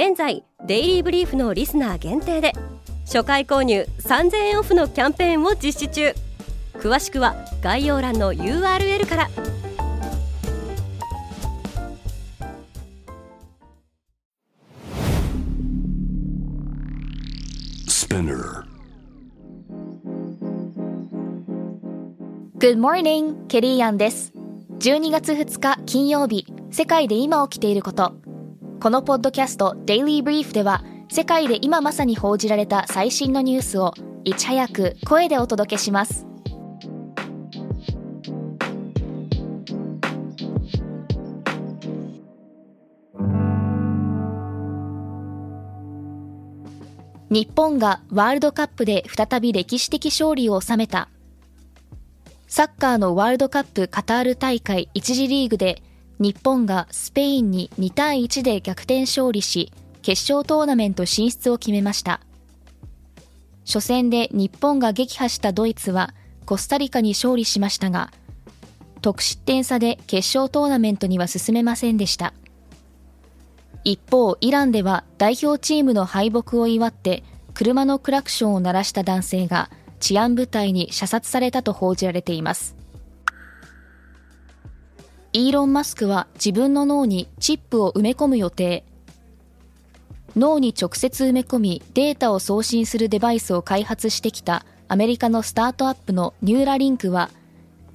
現在デイリーブリーフのリスナー限定で初回購入3000円オフのキャンペーンを実施中。詳しくは概要欄の URL からス p ナー Good morning! ケリーアンです。12月2日金曜日世界で今起きていることこのポッドキャスト Daily Brief では世界で今まさに報じられた最新のニュースをいち早く声でお届けします。日本がワールドカップで再び歴史的勝利を収めた。サッカーのワールドカップカタール大会1次リーグで日本がスペインに2対1で逆転勝利し決勝トーナメント進出を決めました。初戦で日本が撃破したドイツはコスタリカに勝利しましたが、得失点差で決勝トーナメントには進めませんでした。一方、イランでは代表チームの敗北を祝って車のクラクションを鳴らした男性が治安部隊に射殺されたと報じられています。イーロン・マスクは自分の脳にチップを埋め込む予定。脳に直接埋め込みデータを送信するデバイスを開発してきたアメリカのスタートアップのニューラリンクは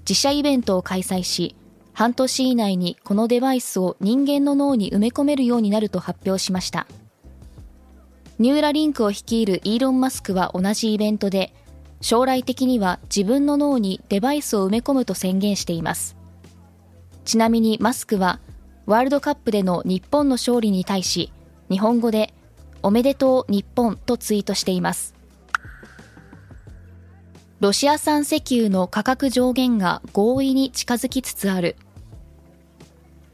自社イベントを開催し半年以内にこのデバイスを人間の脳に埋め込めるようになると発表しましたニューラリンクを率いるイーロン・マスクは同じイベントで将来的には自分の脳にデバイスを埋め込むと宣言していますちなみにマスクはワールドカップでの日本の勝利に対し日本語でおめでとう日本とツイートしています。ロシア産石油の価格上限が合意に近づきつつある。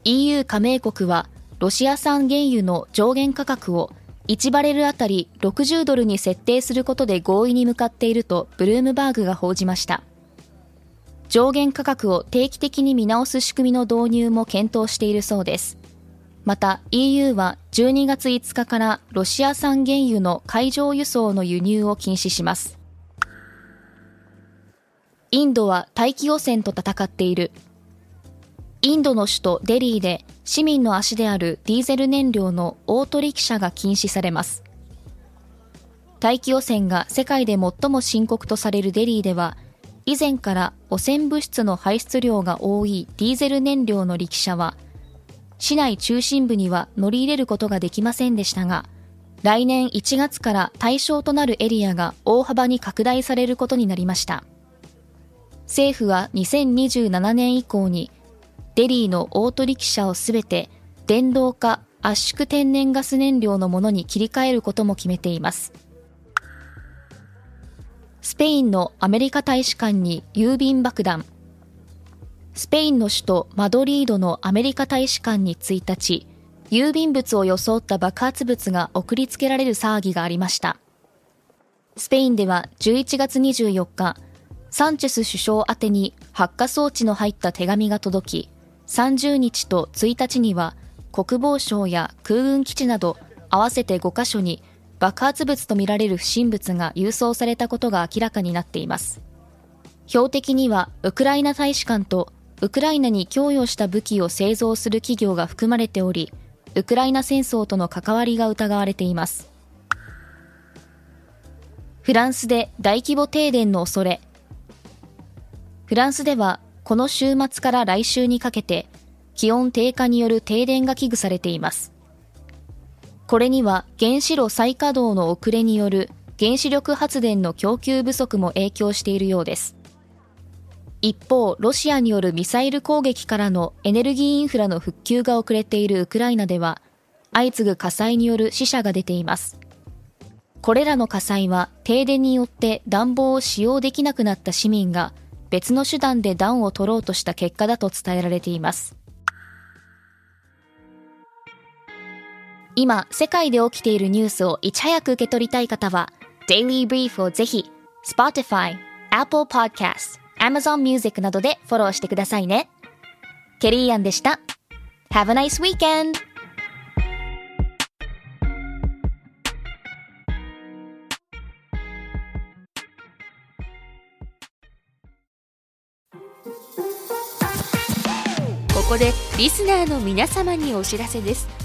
EU 加盟国はロシア産原油の上限価格を1バレルあたり60ドルに設定することで合意に向かっているとブルームバーグが報じました。上限価格を定期的に見直す仕組みの導入も検討しているそうです。また EU は12月5日からロシア産原油の海上輸送の輸入を禁止します。インドは大気汚染と戦っている。インドの首都デリーで市民の足であるディーゼル燃料のオートリキシャが禁止されます。大気汚染が世界で最も深刻とされるデリーでは、以前から汚染物質の排出量が多いディーゼル燃料の力車は市内中心部には乗り入れることができませんでしたが、来年1月から対象となるエリアが大幅に拡大されることになりました。政府は2027年以降に、デリーのオートリキシャをすべて電動化圧縮天然ガス燃料のものに切り替えることも決めています。スペインのアメリカ大使館に郵便爆弾、スペインの首都マドリードのアメリカ大使館に1日、郵便物を装った爆発物が送りつけられる騒ぎがありました。スペインでは11月24日、サンチェス首相宛に発火装置の入った手紙が届き、30日と1日には国防省や空軍基地など合わせて5カ所に爆発物とみられる不審物が郵送されたことが明らかになっています。標的にはウクライナ大使館とウクライナに供与した武器を製造する企業が含まれており、ウクライナ戦争との関わりが疑われています。フランスで大規模停電の恐れ。フランスではこの週末から来週にかけて気温低下による停電が危惧されています。これには原子炉再稼働の遅れによる原子力発電の供給不足も影響しているようです。一方、ロシアによるミサイル攻撃からのエネルギーインフラの復旧が遅れているウクライナでは、相次ぐ火災による死者が出ています。これらの火災は停電によって暖房を使用できなくなった市民が別の手段で暖を取ろうとした結果だと伝えられています。今、世界で起きているニュースをいち早く受け取りたい方は、Daily Brief をぜひ、Spotify、Apple Podcast、Amazon Music などでフォローしてくださいね。ケリーアンでした。Have a nice weekend! ここでリスナーの皆様にお知らせです